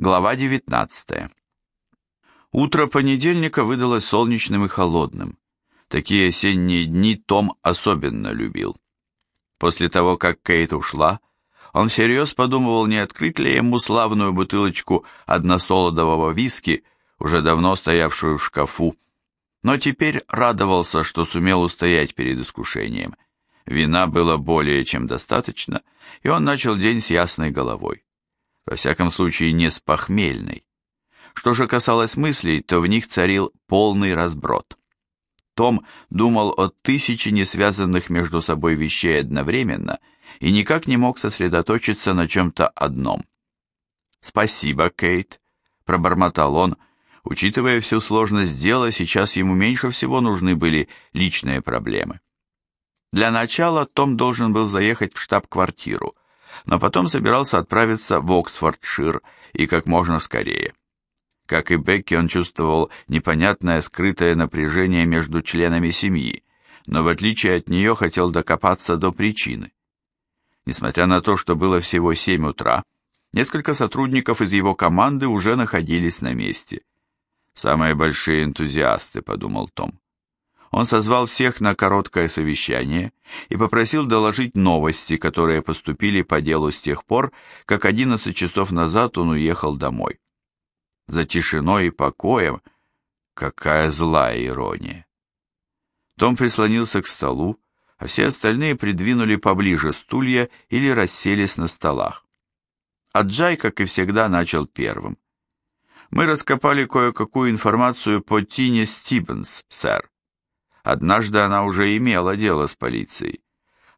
Глава 19. Утро понедельника выдалось солнечным и холодным. Такие осенние дни Том особенно любил. После того, как Кейт ушла, он всерьез подумывал, не открыть ли ему славную бутылочку односолодового виски, уже давно стоявшую в шкафу, но теперь радовался, что сумел устоять перед искушением. Вина было более чем достаточно, и он начал день с ясной головой. Во всяком случае, не с похмельной. Что же касалось мыслей, то в них царил полный разброд. Том думал о тысяче несвязанных между собой вещей одновременно и никак не мог сосредоточиться на чем-то одном. «Спасибо, Кейт», — пробормотал он, Учитывая всю сложность дела, сейчас ему меньше всего нужны были личные проблемы. Для начала Том должен был заехать в штаб-квартиру, но потом собирался отправиться в Оксфордшир и как можно скорее. Как и Бекки, он чувствовал непонятное скрытое напряжение между членами семьи, но в отличие от нее хотел докопаться до причины. Несмотря на то, что было всего 7 утра, несколько сотрудников из его команды уже находились на месте – Самые большие энтузиасты, подумал Том. Он созвал всех на короткое совещание и попросил доложить новости, которые поступили по делу с тех пор, как 11 часов назад он уехал домой. За тишиной и покоем какая злая ирония. Том прислонился к столу, а все остальные придвинули поближе стулья или расселись на столах. А Джай, как и всегда, начал первым. Мы раскопали кое-какую информацию по Тине Стивенс, сэр. Однажды она уже имела дело с полицией.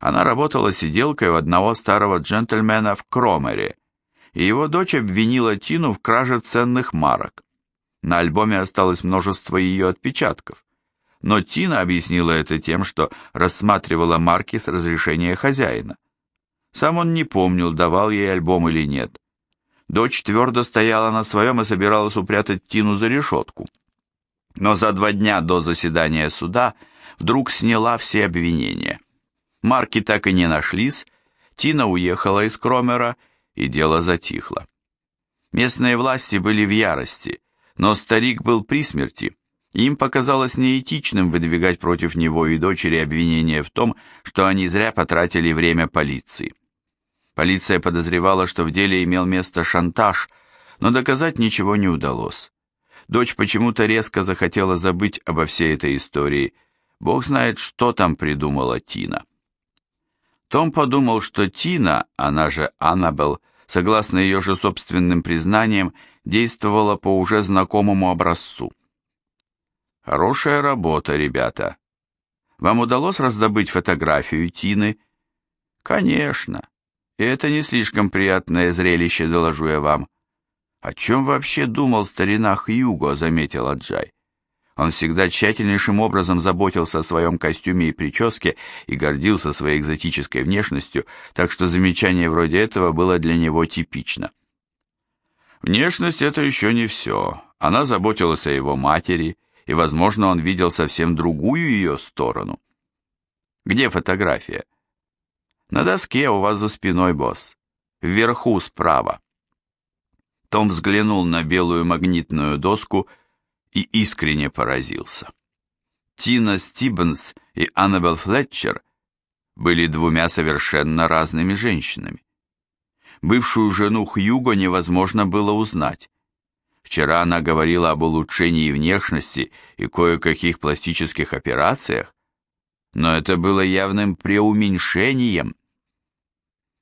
Она работала сиделкой у одного старого джентльмена в Кромере, и его дочь обвинила Тину в краже ценных марок. На альбоме осталось множество ее отпечатков. Но Тина объяснила это тем, что рассматривала марки с разрешения хозяина. Сам он не помнил, давал ей альбом или нет. Дочь твердо стояла на своем и собиралась упрятать Тину за решетку. Но за два дня до заседания суда вдруг сняла все обвинения. Марки так и не нашлись, Тина уехала из Кромера, и дело затихло. Местные власти были в ярости, но старик был при смерти, им показалось неэтичным выдвигать против него и дочери обвинения в том, что они зря потратили время полиции. Полиция подозревала, что в деле имел место шантаж, но доказать ничего не удалось. Дочь почему-то резко захотела забыть обо всей этой истории. Бог знает, что там придумала Тина. Том подумал, что Тина, она же Аннабелл, согласно ее же собственным признаниям, действовала по уже знакомому образцу. «Хорошая работа, ребята. Вам удалось раздобыть фотографию Тины?» «Конечно. И это не слишком приятное зрелище, доложу я вам. О чем вообще думал старина Хьюго, заметил Джай. Он всегда тщательнейшим образом заботился о своем костюме и прическе и гордился своей экзотической внешностью, так что замечание вроде этого было для него типично. Внешность — это еще не все. Она заботилась о его матери, и, возможно, он видел совсем другую ее сторону. Где фотография? На доске у вас за спиной, босс. Вверху справа. Том взглянул на белую магнитную доску и искренне поразился. Тина Стиббенс и Аннабелл Флетчер были двумя совершенно разными женщинами. Бывшую жену Хьюго невозможно было узнать. Вчера она говорила об улучшении внешности и кое-каких пластических операциях, но это было явным преуменьшением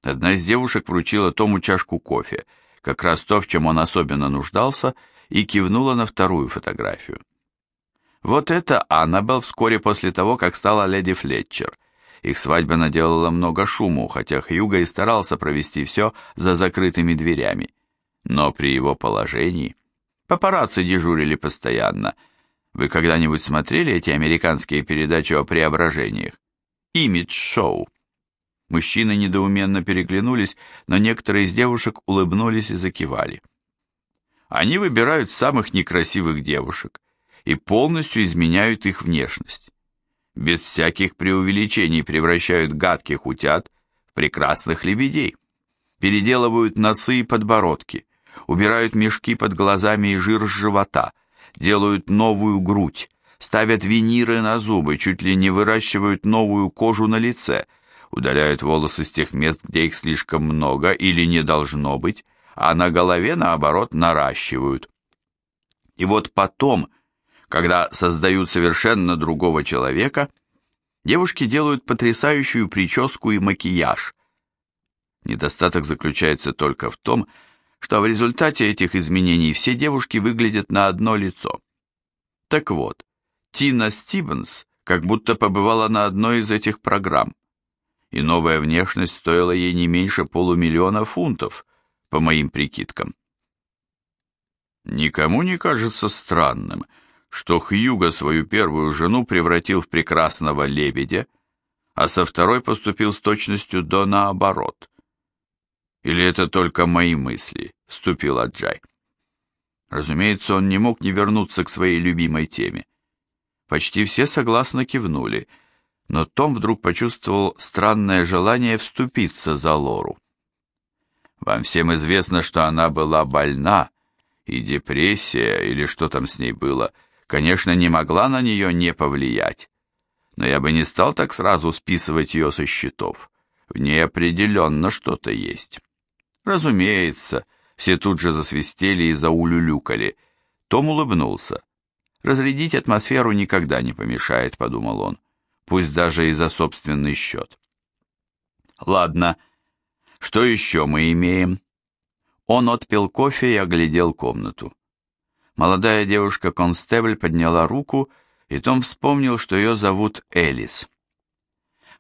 Одна из девушек вручила Тому чашку кофе, как раз то, в чем он особенно нуждался, и кивнула на вторую фотографию. Вот это Аннабелл вскоре после того, как стала леди Флетчер. Их свадьба наделала много шуму, хотя Хьюго и старался провести все за закрытыми дверями. Но при его положении... Папарацци дежурили постоянно. Вы когда-нибудь смотрели эти американские передачи о преображениях? Имидж-шоу. Мужчины недоуменно переглянулись, но некоторые из девушек улыбнулись и закивали. Они выбирают самых некрасивых девушек и полностью изменяют их внешность. Без всяких преувеличений превращают гадких утят в прекрасных лебедей. Переделывают носы и подбородки, убирают мешки под глазами и жир с живота, делают новую грудь, ставят виниры на зубы, чуть ли не выращивают новую кожу на лице, удаляют волосы с тех мест, где их слишком много или не должно быть, а на голове, наоборот, наращивают. И вот потом, когда создают совершенно другого человека, девушки делают потрясающую прическу и макияж. Недостаток заключается только в том, что в результате этих изменений все девушки выглядят на одно лицо. Так вот, Тина Стивенс как будто побывала на одной из этих программ, и новая внешность стоила ей не меньше полумиллиона фунтов, по моим прикидкам. Никому не кажется странным, что Хьюго свою первую жену превратил в прекрасного лебедя, а со второй поступил с точностью до наоборот. Или это только мои мысли, вступил Аджай. Разумеется, он не мог не вернуться к своей любимой теме. Почти все согласно кивнули, но Том вдруг почувствовал странное желание вступиться за Лору. Вам всем известно, что она была больна, и депрессия, или что там с ней было, конечно, не могла на нее не повлиять. Но я бы не стал так сразу списывать ее со счетов. В ней определенно что-то есть. Разумеется, все тут же засвистели и заулюлюкали. Том улыбнулся. Разрядить атмосферу никогда не помешает, подумал он, пусть даже и за собственный счет. Ладно, что еще мы имеем? Он отпил кофе и оглядел комнату. Молодая девушка-констебль подняла руку, и Том вспомнил, что ее зовут Элис.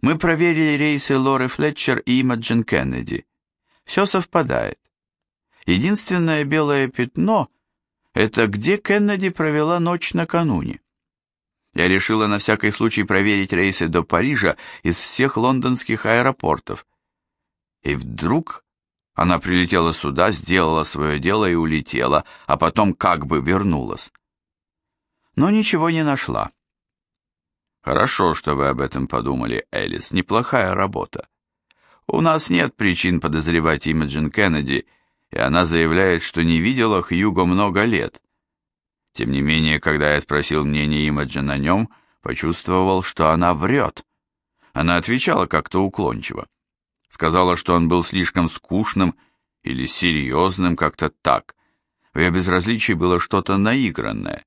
Мы проверили рейсы Лоры Флетчер и Имаджин Кеннеди. Все совпадает. Единственное белое пятно — это где Кеннеди провела ночь накануне. Я решила на всякий случай проверить рейсы до Парижа из всех лондонских аэропортов. И вдруг она прилетела сюда, сделала свое дело и улетела, а потом как бы вернулась. Но ничего не нашла. Хорошо, что вы об этом подумали, Элис. Неплохая работа. У нас нет причин подозревать Имаджин Кеннеди, и она заявляет, что не видела Хьюго много лет. Тем не менее, когда я спросил мнение Имаджин о нем, почувствовал, что она врет. Она отвечала как-то уклончиво. Сказала, что он был слишком скучным или серьезным, как-то так. В ее безразличии было что-то наигранное.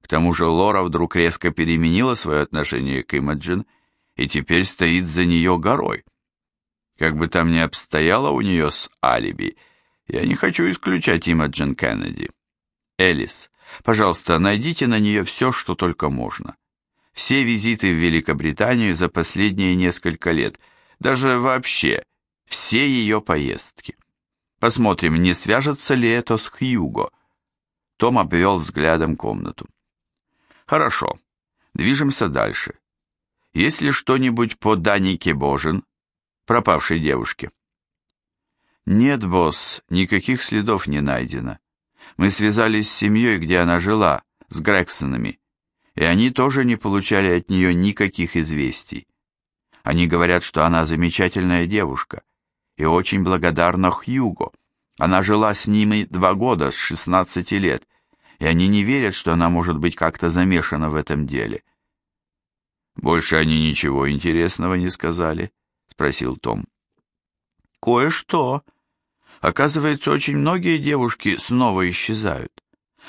К тому же Лора вдруг резко переменила свое отношение к Имаджин и теперь стоит за нее горой. Как бы там ни обстояло у нее с алиби, я не хочу исключать Имаджин Кеннеди. Элис, пожалуйста, найдите на нее все, что только можно. Все визиты в Великобританию за последние несколько лет – даже вообще все ее поездки. Посмотрим, не свяжется ли это с Хьюго. Том обвел взглядом комнату. Хорошо, движемся дальше. Есть ли что-нибудь по Данике Божин, пропавшей девушке? Нет, босс, никаких следов не найдено. Мы связались с семьей, где она жила, с Грексонами, и они тоже не получали от нее никаких известий. Они говорят, что она замечательная девушка и очень благодарна Хьюго. Она жила с ними два года, с 16 лет, и они не верят, что она может быть как-то замешана в этом деле. «Больше они ничего интересного не сказали?» — спросил Том. «Кое-что. Оказывается, очень многие девушки снова исчезают.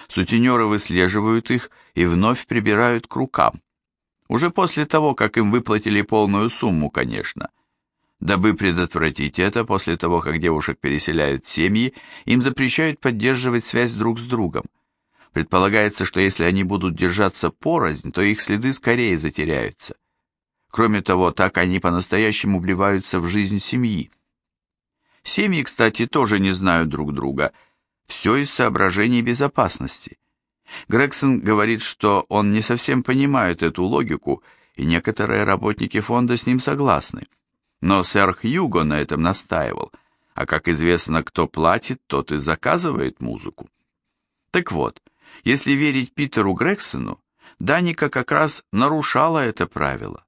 Сутенеры выслеживают их и вновь прибирают к рукам. Уже после того, как им выплатили полную сумму, конечно. Дабы предотвратить это, после того, как девушек переселяют в семьи, им запрещают поддерживать связь друг с другом. Предполагается, что если они будут держаться порознь, то их следы скорее затеряются. Кроме того, так они по-настоящему вливаются в жизнь семьи. Семьи, кстати, тоже не знают друг друга. Все из соображений безопасности. Грегсон говорит, что он не совсем понимает эту логику, и некоторые работники фонда с ним согласны. Но сэр Хьюго на этом настаивал, а как известно, кто платит, тот и заказывает музыку. Так вот, если верить Питеру Грексону, Даника как раз нарушала это правило.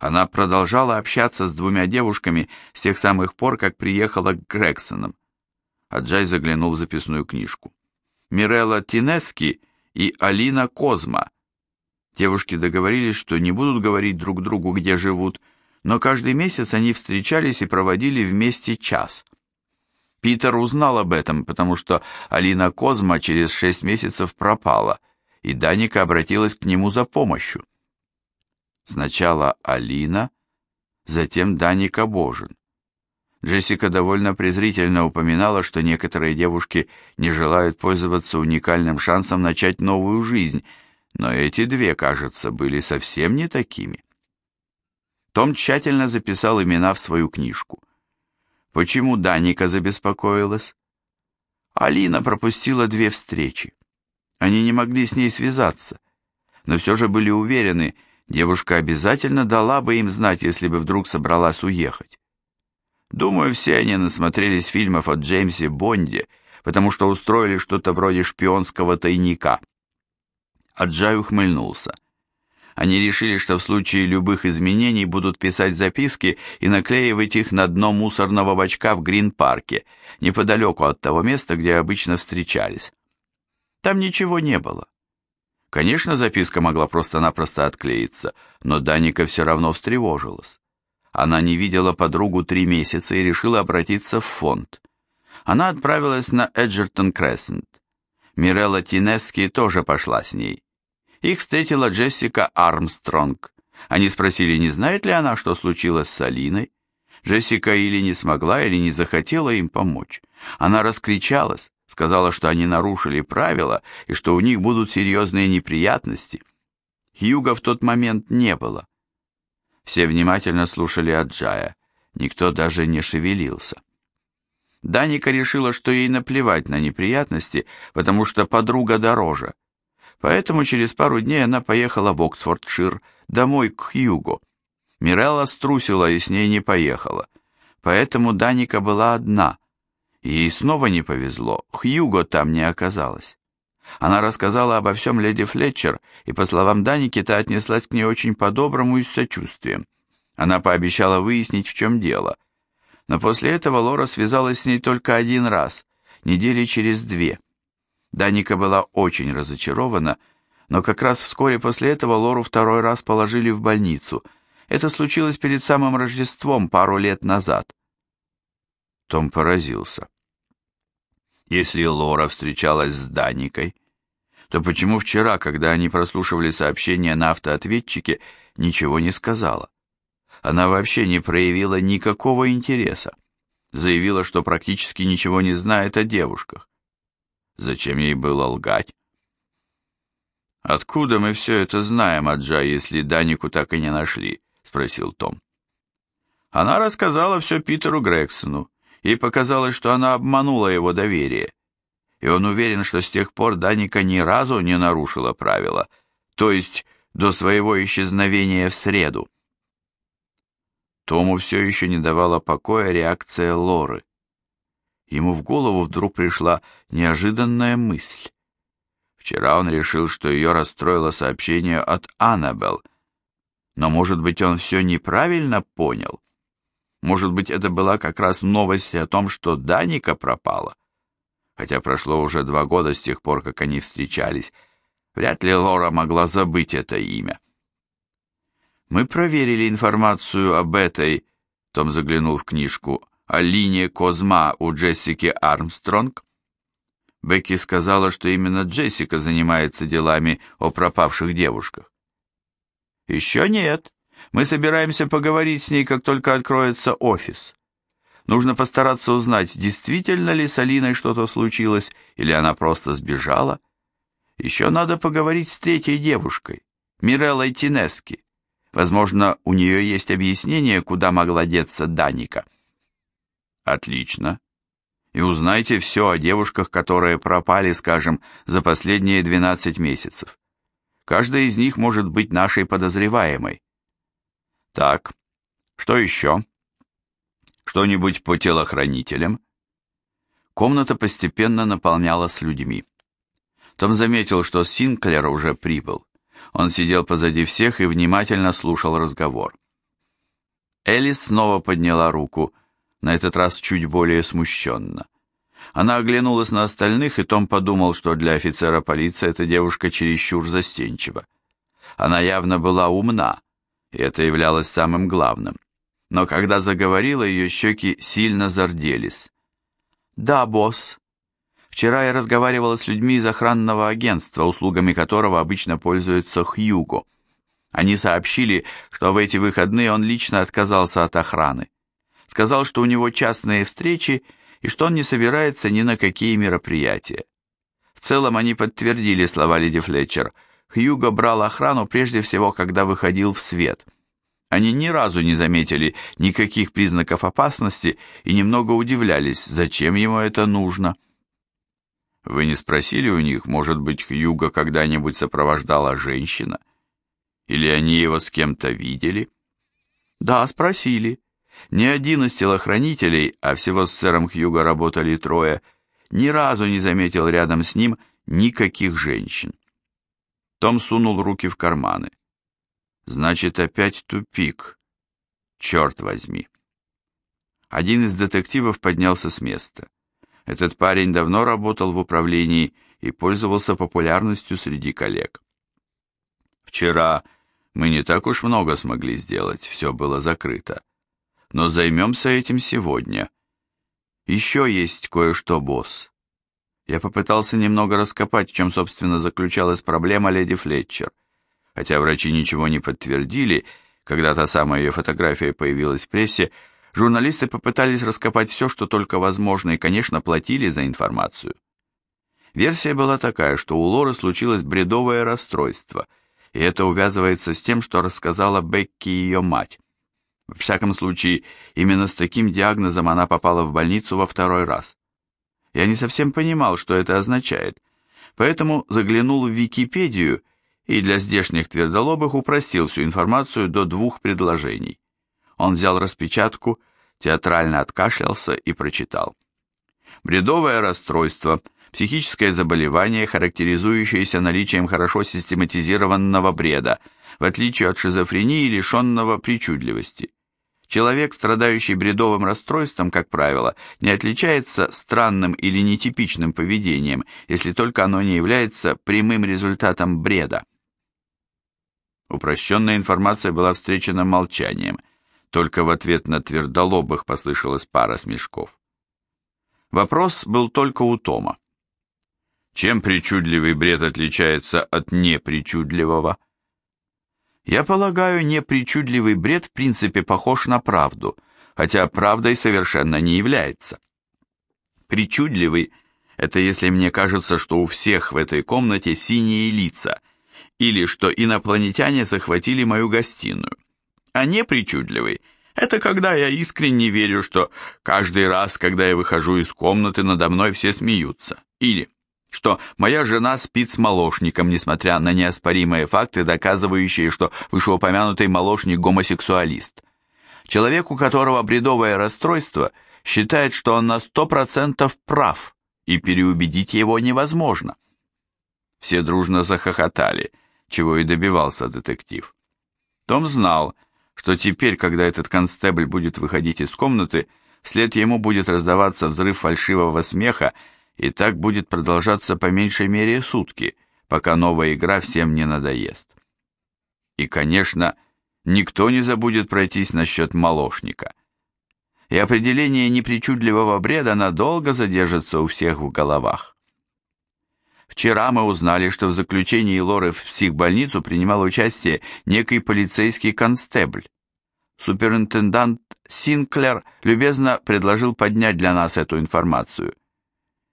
Она продолжала общаться с двумя девушками с тех самых пор, как приехала к Грексонам. Аджай заглянул в записную книжку. Мирелла Тинески и Алина Козма. Девушки договорились, что не будут говорить друг другу, где живут, но каждый месяц они встречались и проводили вместе час. Питер узнал об этом, потому что Алина Козма через шесть месяцев пропала, и Даника обратилась к нему за помощью. Сначала Алина, затем Даника Божин. Джессика довольно презрительно упоминала, что некоторые девушки не желают пользоваться уникальным шансом начать новую жизнь, но эти две, кажется, были совсем не такими. Том тщательно записал имена в свою книжку. Почему Даника забеспокоилась? Алина пропустила две встречи. Они не могли с ней связаться, но все же были уверены, девушка обязательно дала бы им знать, если бы вдруг собралась уехать. Думаю, все они насмотрелись фильмов о Джеймсе Бонде, потому что устроили что-то вроде шпионского тайника. Аджай ухмыльнулся. Они решили, что в случае любых изменений будут писать записки и наклеивать их на дно мусорного бачка в Грин-парке, неподалеку от того места, где обычно встречались. Там ничего не было. Конечно, записка могла просто-напросто отклеиться, но Даника все равно встревожилась. Она не видела подругу три месяца и решила обратиться в фонд. Она отправилась на Эджертон Крессент. Мирелла Тинески тоже пошла с ней. Их встретила Джессика Армстронг. Они спросили, не знает ли она, что случилось с Алиной. Джессика или не смогла, или не захотела им помочь. Она раскричалась, сказала, что они нарушили правила и что у них будут серьезные неприятности. Хьюга в тот момент не было. Все внимательно слушали Аджая, никто даже не шевелился. Даника решила, что ей наплевать на неприятности, потому что подруга дороже. Поэтому через пару дней она поехала в Оксфордшир, домой к Хьюго. Мирелла струсила и с ней не поехала. Поэтому Даника была одна. Ей снова не повезло, Хьюго там не оказалось. Она рассказала обо всем леди Флетчер, и, по словам Даники, та отнеслась к ней очень по-доброму и с сочувствием. Она пообещала выяснить, в чем дело. Но после этого Лора связалась с ней только один раз, недели через две. Даника была очень разочарована, но как раз вскоре после этого Лору второй раз положили в больницу. Это случилось перед самым Рождеством пару лет назад. Том поразился. Если Лора встречалась с Даникой, то почему вчера, когда они прослушивали сообщение на автоответчике, ничего не сказала? Она вообще не проявила никакого интереса. Заявила, что практически ничего не знает о девушках. Зачем ей было лгать? «Откуда мы все это знаем, Аджа, если Данику так и не нашли?» — спросил Том. Она рассказала все Питеру Грексону, Ей показалось, что она обманула его доверие. И он уверен, что с тех пор Даника ни разу не нарушила правила, то есть до своего исчезновения в среду. Тому все еще не давала покоя реакция Лоры. Ему в голову вдруг пришла неожиданная мысль. Вчера он решил, что ее расстроило сообщение от Аннабелл, но, может быть, он все неправильно понял? Может быть, это была как раз новость о том, что Даника пропала? Хотя прошло уже два года с тех пор, как они встречались, вряд ли Лора могла забыть это имя. Мы проверили информацию об этой, Том заглянул в книжку, о линии Козма у Джессики Армстронг. Бекки сказала, что именно Джессика занимается делами о пропавших девушках. Еще нет, мы собираемся поговорить с ней, как только откроется офис. Нужно постараться узнать, действительно ли с Алиной что-то случилось, или она просто сбежала. Еще надо поговорить с третьей девушкой, Миреллой Тинески. Возможно, у нее есть объяснение, куда могла деться Даника. Отлично. И узнайте все о девушках, которые пропали, скажем, за последние 12 месяцев. Каждая из них может быть нашей подозреваемой. Так, что еще? Что-нибудь по телохранителям? Комната постепенно наполнялась людьми. Том заметил, что Синклер уже прибыл. Он сидел позади всех и внимательно слушал разговор. Элис снова подняла руку, на этот раз чуть более смущенно. Она оглянулась на остальных, и Том подумал, что для офицера полиции эта девушка чересчур застенчива. Она явно была умна, и это являлось самым главным. Но когда заговорила, ее щеки сильно зарделись. «Да, босс. Вчера я разговаривала с людьми из охранного агентства, услугами которого обычно пользуется Хьюго. Они сообщили, что в эти выходные он лично отказался от охраны. Сказал, что у него частные встречи и что он не собирается ни на какие мероприятия. В целом они подтвердили слова леди Флетчер. Хьюго брал охрану прежде всего, когда выходил в свет. Они ни разу не заметили никаких признаков опасности и немного удивлялись, зачем ему это нужно. Вы не спросили у них, может быть, Хьюго когда-нибудь сопровождала женщина? Или они его с кем-то видели? Да, спросили. Ни один из телохранителей, а всего с сэром Хьюго работали трое, ни разу не заметил рядом с ним никаких женщин. Том сунул руки в карманы. Значит, опять тупик. Черт возьми. Один из детективов поднялся с места. Этот парень давно работал в управлении и пользовался популярностью среди коллег. Вчера мы не так уж много смогли сделать, все было закрыто но займемся этим сегодня. Еще есть кое-что, босс. Я попытался немного раскопать, в чем, собственно, заключалась проблема леди Флетчер. Хотя врачи ничего не подтвердили, когда та самая ее фотография появилась в прессе, журналисты попытались раскопать все, что только возможно, и, конечно, платили за информацию. Версия была такая, что у Лоры случилось бредовое расстройство, и это увязывается с тем, что рассказала Бекки ее мать. В всяком случае, именно с таким диагнозом она попала в больницу во второй раз. Я не совсем понимал, что это означает, поэтому заглянул в Википедию и для здешних твердолобых упростил всю информацию до двух предложений. Он взял распечатку, театрально откашлялся и прочитал. Бредовое расстройство – психическое заболевание, характеризующееся наличием хорошо систематизированного бреда, в отличие от шизофрении, лишенного причудливости. Человек, страдающий бредовым расстройством, как правило, не отличается странным или нетипичным поведением, если только оно не является прямым результатом бреда. Упрощенная информация была встречена молчанием, только в ответ на твердолобых послышалась пара смешков. Вопрос был только у Тома. Чем причудливый бред отличается от непричудливого? Я полагаю, непричудливый бред в принципе похож на правду, хотя правдой совершенно не является. Причудливый – это если мне кажется, что у всех в этой комнате синие лица, или что инопланетяне захватили мою гостиную. А непричудливый – это когда я искренне верю, что каждый раз, когда я выхожу из комнаты, надо мной все смеются. Или что моя жена спит с молочником, несмотря на неоспоримые факты, доказывающие, что вышеупомянутый молочник гомосексуалист. Человек, у которого бредовое расстройство, считает, что он на сто процентов прав, и переубедить его невозможно. Все дружно захохотали, чего и добивался детектив. Том знал, что теперь, когда этот констебль будет выходить из комнаты, вслед ему будет раздаваться взрыв фальшивого смеха, и так будет продолжаться по меньшей мере сутки, пока новая игра всем не надоест. И, конечно, никто не забудет пройтись насчет молочника. И определение непричудливого бреда надолго задержится у всех в головах. Вчера мы узнали, что в заключении Лоры в психбольницу принимал участие некий полицейский констебль. Суперинтендант Синклер любезно предложил поднять для нас эту информацию.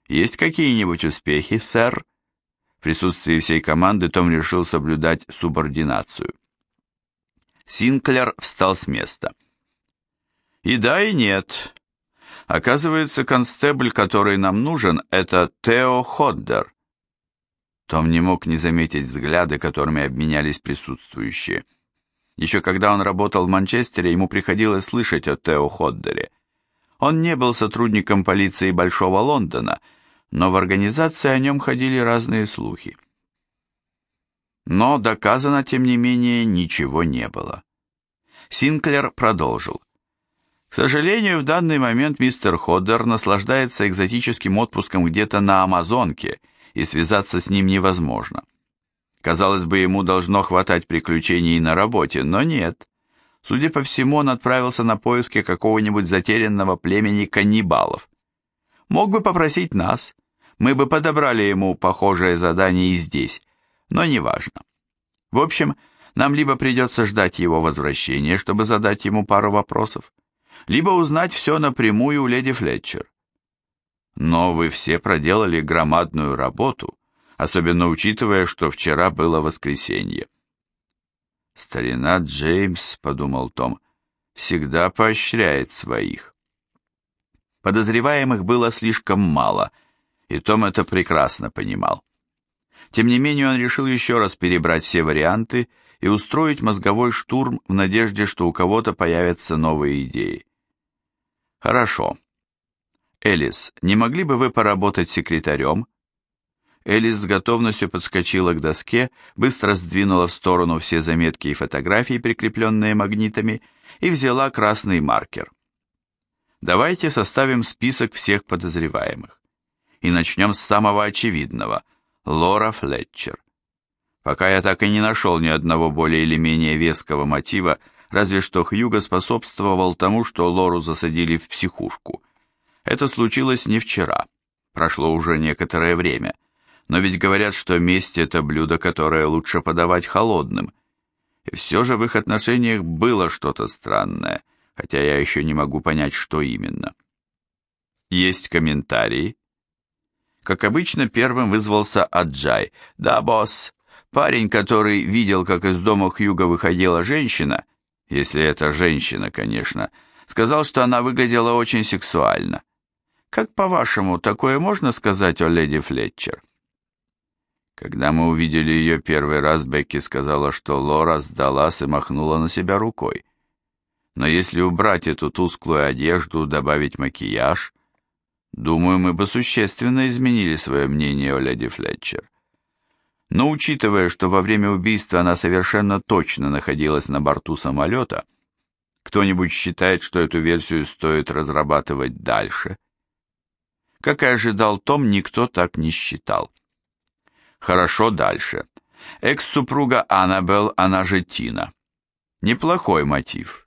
Есть какие-нибудь успехи, сэр? В присутствии всей команды Том решил соблюдать субординацию. Синклер встал с места. И да, и нет. Оказывается, констебль, который нам нужен, это Тео Ходдер. Том не мог не заметить взгляды, которыми обменялись присутствующие. Еще когда он работал в Манчестере, ему приходилось слышать о Тео Ходдере. Он не был сотрудником полиции Большого Лондона, но в организации о нем ходили разные слухи. Но доказано, тем не менее, ничего не было. Синклер продолжил. К сожалению, в данный момент мистер Ходдер наслаждается экзотическим отпуском где-то на Амазонке, и связаться с ним невозможно. Казалось бы, ему должно хватать приключений на работе, но нет. Судя по всему, он отправился на поиски какого-нибудь затерянного племени каннибалов. Мог бы попросить нас, мы бы подобрали ему похожее задание и здесь, но неважно. В общем, нам либо придется ждать его возвращения, чтобы задать ему пару вопросов, либо узнать все напрямую у леди Флетчер. Но вы все проделали громадную работу, особенно учитывая, что вчера было воскресенье. «Старина Джеймс», — подумал Том, — «всегда поощряет своих». Подозреваемых было слишком мало, и Том это прекрасно понимал. Тем не менее он решил еще раз перебрать все варианты и устроить мозговой штурм в надежде, что у кого-то появятся новые идеи. Хорошо. Элис, не могли бы вы поработать секретарем? Элис с готовностью подскочила к доске, быстро сдвинула в сторону все заметки и фотографии, прикрепленные магнитами, и взяла красный маркер. Давайте составим список всех подозреваемых. И начнем с самого очевидного – Лора Флетчер. Пока я так и не нашел ни одного более или менее веского мотива, разве что Хьюго способствовал тому, что Лору засадили в психушку. Это случилось не вчера, прошло уже некоторое время, но ведь говорят, что месть – это блюдо, которое лучше подавать холодным. И все же в их отношениях было что-то странное, хотя я еще не могу понять, что именно. Есть комментарии? Как обычно, первым вызвался Аджай. «Да, босс, парень, который видел, как из дома Хьюга выходила женщина, если это женщина, конечно, сказал, что она выглядела очень сексуально. Как по-вашему, такое можно сказать о леди Флетчер? Когда мы увидели ее первый раз, Бекки сказала, что Лора сдалась и махнула на себя рукой. Но если убрать эту тусклую одежду, добавить макияж, думаю, мы бы существенно изменили свое мнение о леди Флетчер. Но учитывая, что во время убийства она совершенно точно находилась на борту самолета, кто-нибудь считает, что эту версию стоит разрабатывать дальше? Как и ожидал Том, никто так не считал. Хорошо дальше. Экс-супруга Аннабелл, она же Тина. Неплохой мотив.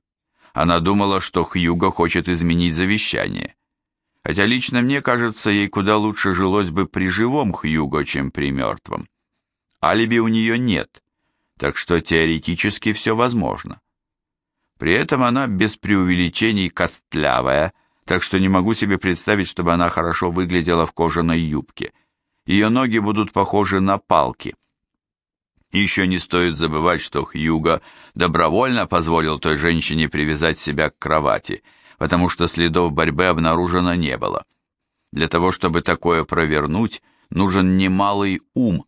Она думала, что Хьюго хочет изменить завещание. Хотя лично мне кажется, ей куда лучше жилось бы при живом Хьюго, чем при мертвом. Алиби у нее нет, так что теоретически все возможно. При этом она без преувеличений костлявая, так что не могу себе представить, чтобы она хорошо выглядела в кожаной юбке. Ее ноги будут похожи на палки. Еще не стоит забывать, что Хьюго добровольно позволил той женщине привязать себя к кровати, потому что следов борьбы обнаружено не было. Для того, чтобы такое провернуть, нужен немалый ум,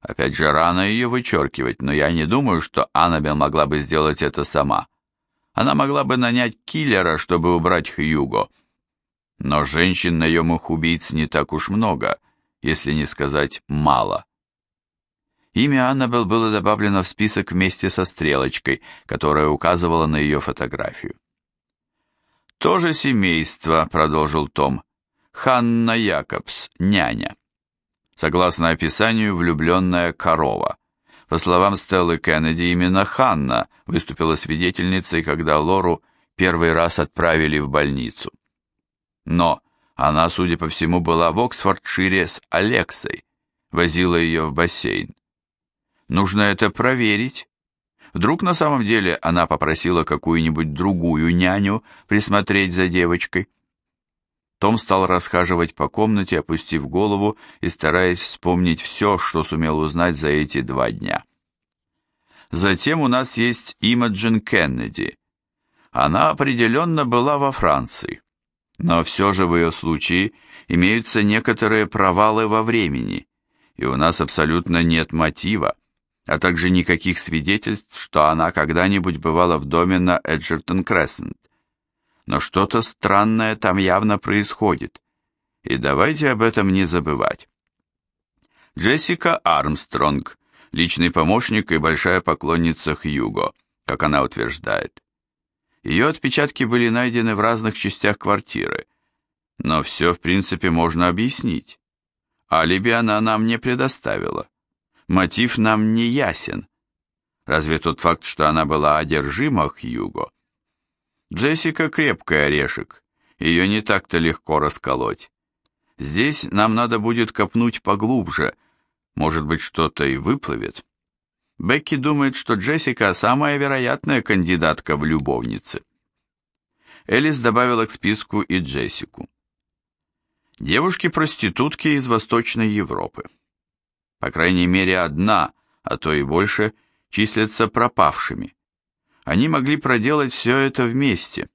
Опять же, рано ее вычеркивать, но я не думаю, что Аннабелл могла бы сделать это сама. Она могла бы нанять киллера, чтобы убрать Хьюго. Но женщин наемных убийц не так уж много, если не сказать мало. Имя Аннабелл было добавлено в список вместе со стрелочкой, которая указывала на ее фотографию. «То же семейство», — продолжил Том. «Ханна Якобс, няня» согласно описанию, влюбленная корова. По словам Стеллы Кеннеди, именно Ханна выступила свидетельницей, когда Лору первый раз отправили в больницу. Но она, судя по всему, была в Оксфордшире с Алексой, возила ее в бассейн. Нужно это проверить. Вдруг на самом деле она попросила какую-нибудь другую няню присмотреть за девочкой. Том стал расхаживать по комнате, опустив голову и стараясь вспомнить все, что сумел узнать за эти два дня. Затем у нас есть Имаджин Кеннеди. Она определенно была во Франции, но все же в ее случае имеются некоторые провалы во времени, и у нас абсолютно нет мотива, а также никаких свидетельств, что она когда-нибудь бывала в доме на Эджертон Крессент но что-то странное там явно происходит, и давайте об этом не забывать. Джессика Армстронг, личный помощник и большая поклонница Хьюго, как она утверждает. Ее отпечатки были найдены в разных частях квартиры, но все, в принципе, можно объяснить. Алиби она нам не предоставила. Мотив нам не ясен. Разве тот факт, что она была одержима Хьюго? Джессика крепкий орешек, ее не так-то легко расколоть. Здесь нам надо будет копнуть поглубже, может быть, что-то и выплывет. Бекки думает, что Джессика самая вероятная кандидатка в любовницы. Элис добавила к списку и Джессику. Девушки-проститутки из Восточной Европы. По крайней мере, одна, а то и больше, числятся пропавшими. Они могли проделать все это вместе.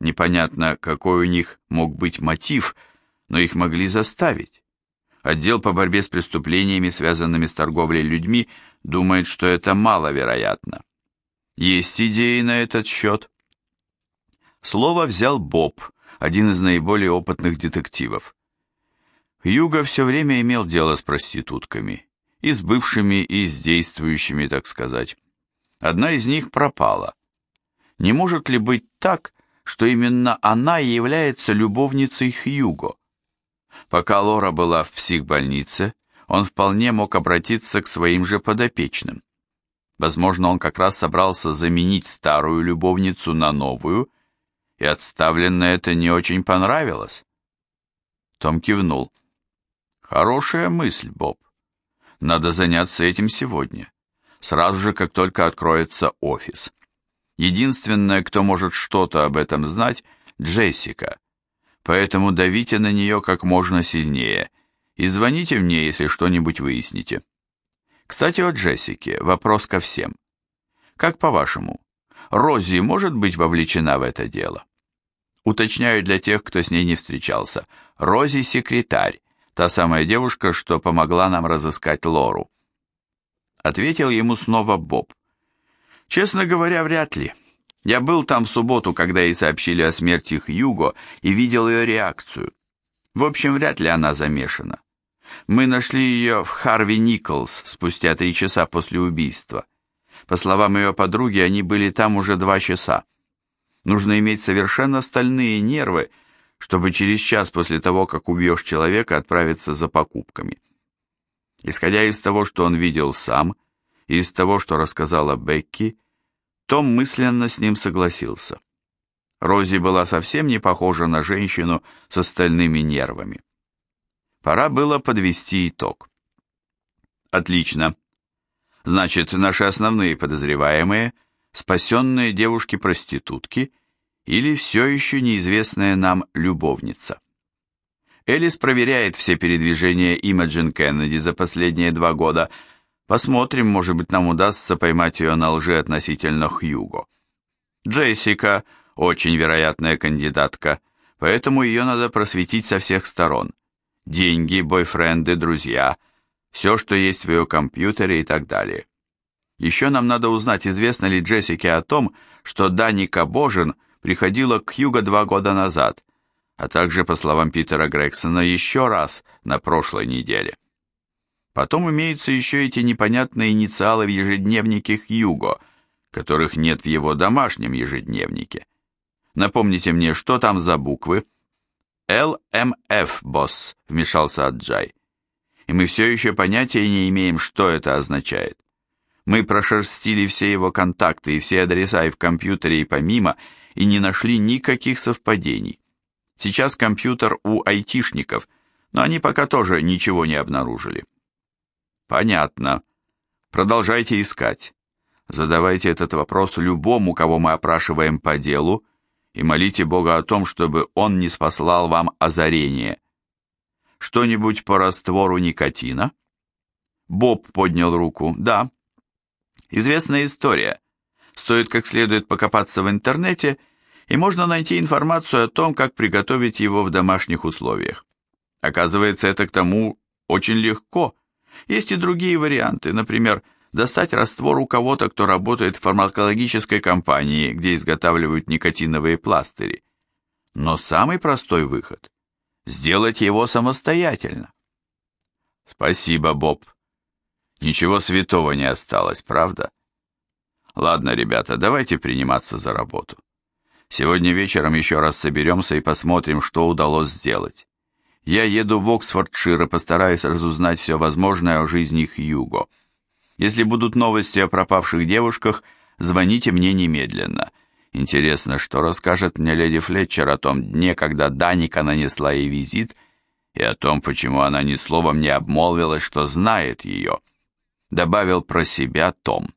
Непонятно, какой у них мог быть мотив, но их могли заставить. Отдел по борьбе с преступлениями, связанными с торговлей людьми, думает, что это маловероятно. Есть идеи на этот счет? Слово взял Боб, один из наиболее опытных детективов. Юга все время имел дело с проститутками, и с бывшими, и с действующими, так сказать. Одна из них пропала. Не может ли быть так, что именно она и является любовницей Хьюго? Пока Лора была в психбольнице, он вполне мог обратиться к своим же подопечным. Возможно, он как раз собрался заменить старую любовницу на новую, и отставленное это не очень понравилось. Том кивнул. Хорошая мысль, Боб. Надо заняться этим сегодня, сразу же, как только откроется офис. Единственное, кто может что-то об этом знать, Джессика, поэтому давите на нее как можно сильнее и звоните мне, если что-нибудь выясните. Кстати, о Джессике, вопрос ко всем. Как по-вашему, Рози может быть вовлечена в это дело? Уточняю для тех, кто с ней не встречался. Рози – секретарь, та самая девушка, что помогла нам разыскать Лору. Ответил ему снова Боб. Честно говоря, вряд ли. Я был там в субботу, когда ей сообщили о смерти Хьюго, и видел ее реакцию. В общем, вряд ли она замешана. Мы нашли ее в Харви Николс спустя три часа после убийства. По словам ее подруги, они были там уже два часа. Нужно иметь совершенно стальные нервы, чтобы через час после того, как убьешь человека, отправиться за покупками. Исходя из того, что он видел сам, и из того, что рассказала Бекки, том мысленно с ним согласился. Рози была совсем не похожа на женщину с остальными нервами. Пора было подвести итог. Отлично. Значит, наши основные подозреваемые – спасенные девушки-проститутки или все еще неизвестная нам любовница. Элис проверяет все передвижения Имаджин Кеннеди за последние два года – Посмотрим, может быть, нам удастся поймать ее на лжи относительно Хьюго. Джессика – очень вероятная кандидатка, поэтому ее надо просветить со всех сторон. Деньги, бойфренды, друзья, все, что есть в ее компьютере и так далее. Еще нам надо узнать, известно ли Джессике о том, что Даника Божин приходила к Хьюго два года назад, а также, по словам Питера Грексона, еще раз на прошлой неделе. Потом имеются еще эти непонятные инициалы в ежедневнике Хьюго, которых нет в его домашнем ежедневнике. Напомните мне, что там за буквы? ЛМФ, босс, вмешался Аджай. И мы все еще понятия не имеем, что это означает. Мы прошерстили все его контакты и все адреса и в компьютере, и помимо, и не нашли никаких совпадений. Сейчас компьютер у айтишников, но они пока тоже ничего не обнаружили. Понятно. Продолжайте искать. Задавайте этот вопрос любому, кого мы опрашиваем по делу, и молите Бога о том, чтобы Он не спаслал вам озарение. Что-нибудь по раствору никотина? Боб поднял руку. Да. Известная история. Стоит как следует покопаться в интернете, и можно найти информацию о том, как приготовить его в домашних условиях. Оказывается, это к тому очень легко, есть и другие варианты, например, достать раствор у кого-то, кто работает в фармакологической компании, где изготавливают никотиновые пластыри. Но самый простой выход – сделать его самостоятельно. Спасибо, Боб. Ничего святого не осталось, правда? Ладно, ребята, давайте приниматься за работу. Сегодня вечером еще раз соберемся и посмотрим, что удалось сделать. Я еду в Оксфордшир и постараюсь разузнать все возможное о жизни Хьюго. Если будут новости о пропавших девушках, звоните мне немедленно. Интересно, что расскажет мне леди Флетчер о том дне, когда Даника нанесла ей визит, и о том, почему она ни словом не обмолвилась, что знает ее. Добавил про себя Том.